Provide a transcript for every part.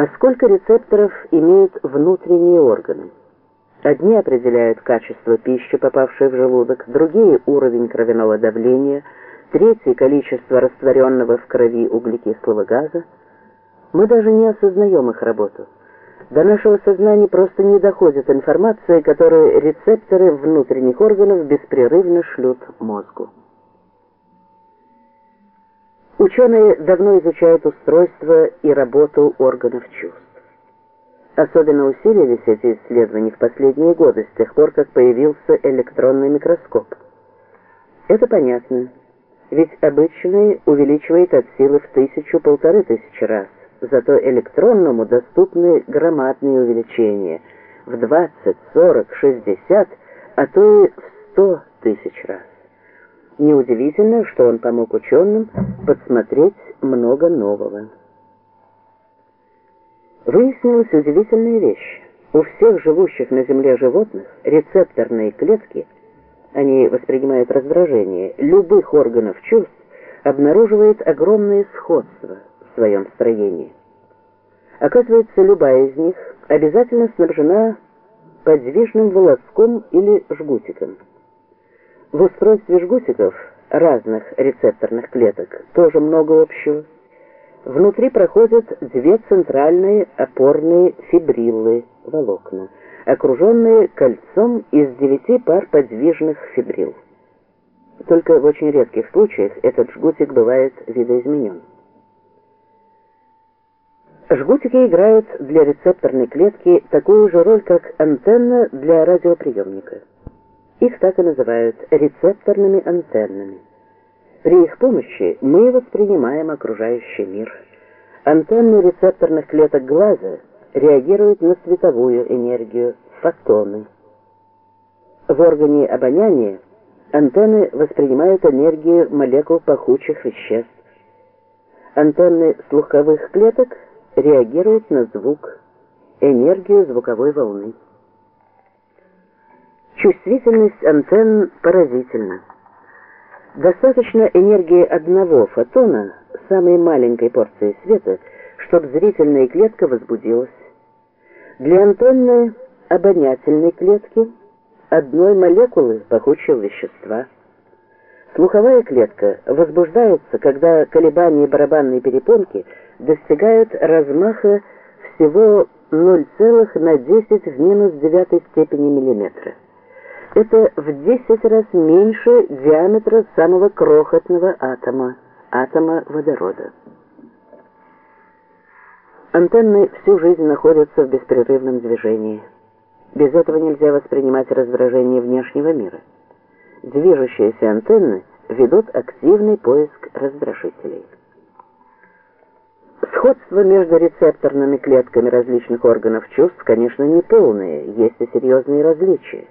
А сколько рецепторов имеют внутренние органы? Одни определяют качество пищи, попавшей в желудок, другие – уровень кровяного давления, третьи – количество растворенного в крови углекислого газа. Мы даже не осознаем их работу. До нашего сознания просто не доходит информация, которую рецепторы внутренних органов беспрерывно шлют мозгу. Ученые давно изучают устройство и работу органов чувств. Особенно усилились эти исследования в последние годы, с тех пор, как появился электронный микроскоп. Это понятно, ведь обычный увеличивает от силы в тысячу-полторы тысячи раз, зато электронному доступны громадные увеличения в 20, 40, 60, а то и в 100 тысяч раз. Неудивительно, что он помог ученым подсмотреть много нового. Выяснилась удивительная вещь. У всех живущих на Земле животных рецепторные клетки, они воспринимают раздражение, любых органов чувств, обнаруживает огромное сходство в своем строении. Оказывается, любая из них обязательно снабжена подвижным волоском или жгутиком. В устройстве жгутиков разных рецепторных клеток тоже много общего. Внутри проходят две центральные опорные фибриллы волокна, окруженные кольцом из девяти пар подвижных фибрилл. Только в очень редких случаях этот жгутик бывает видоизменен. Жгутики играют для рецепторной клетки такую же роль, как антенна для радиоприемника. Их так и называют рецепторными антеннами. При их помощи мы воспринимаем окружающий мир. Антенны рецепторных клеток глаза реагируют на световую энергию, фотоны. В органе обоняния антенны воспринимают энергию молекул пахучих веществ. Антенны слуховых клеток реагируют на звук, энергию звуковой волны. Чувствительность антенн поразительна. Достаточно энергии одного фотона, самой маленькой порции света, чтобы зрительная клетка возбудилась. Для антенны обонятельной клетки одной молекулы пахучего вещества. Слуховая клетка возбуждается, когда колебания барабанной перепонки достигают размаха всего 0,10 на 10 в минус девятой степени миллиметра. Это в 10 раз меньше диаметра самого крохотного атома, атома водорода. Антенны всю жизнь находятся в беспрерывном движении. Без этого нельзя воспринимать раздражение внешнего мира. Движущиеся антенны ведут активный поиск раздражителей. Сходство между рецепторными клетками различных органов чувств, конечно, не полное, есть и серьезные различия.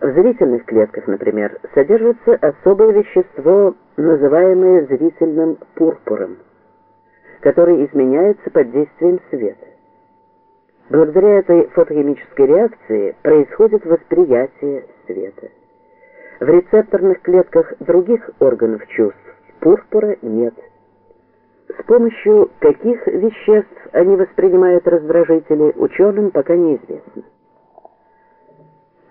В зрительных клетках, например, содержится особое вещество, называемое зрительным пурпуром, который изменяется под действием света. Благодаря этой фотохимической реакции происходит восприятие света. В рецепторных клетках других органов чувств пурпура нет. С помощью каких веществ они воспринимают раздражители, ученым пока неизвестно.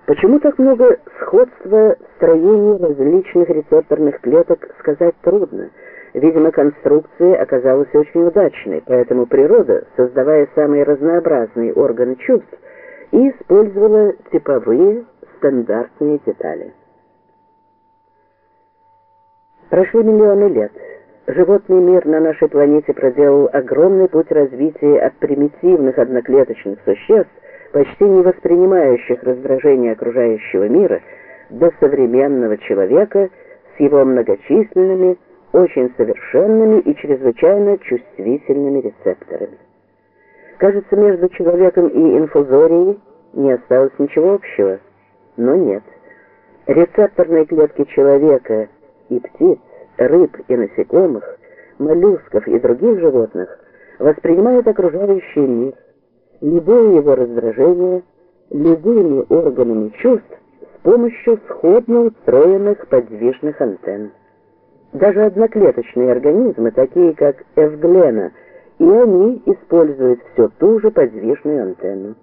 Почему так много сходства строения различных рецепторных клеток, сказать трудно. Видимо, конструкция оказалась очень удачной, поэтому природа, создавая самые разнообразные органы чувств, и использовала типовые стандартные детали. Прошли миллионы лет. Животный мир на нашей планете проделал огромный путь развития от примитивных одноклеточных существ почти не воспринимающих раздражение окружающего мира, до современного человека с его многочисленными, очень совершенными и чрезвычайно чувствительными рецепторами. Кажется, между человеком и инфузорией не осталось ничего общего, но нет. Рецепторные клетки человека и птиц, рыб и насекомых, моллюсков и других животных воспринимают окружающий мир, любое его раздражение любыми органами чувств с помощью сходно устроенных подвижных антенн. Даже одноклеточные организмы, такие как эвглена и они используют все ту же подвижную антенну.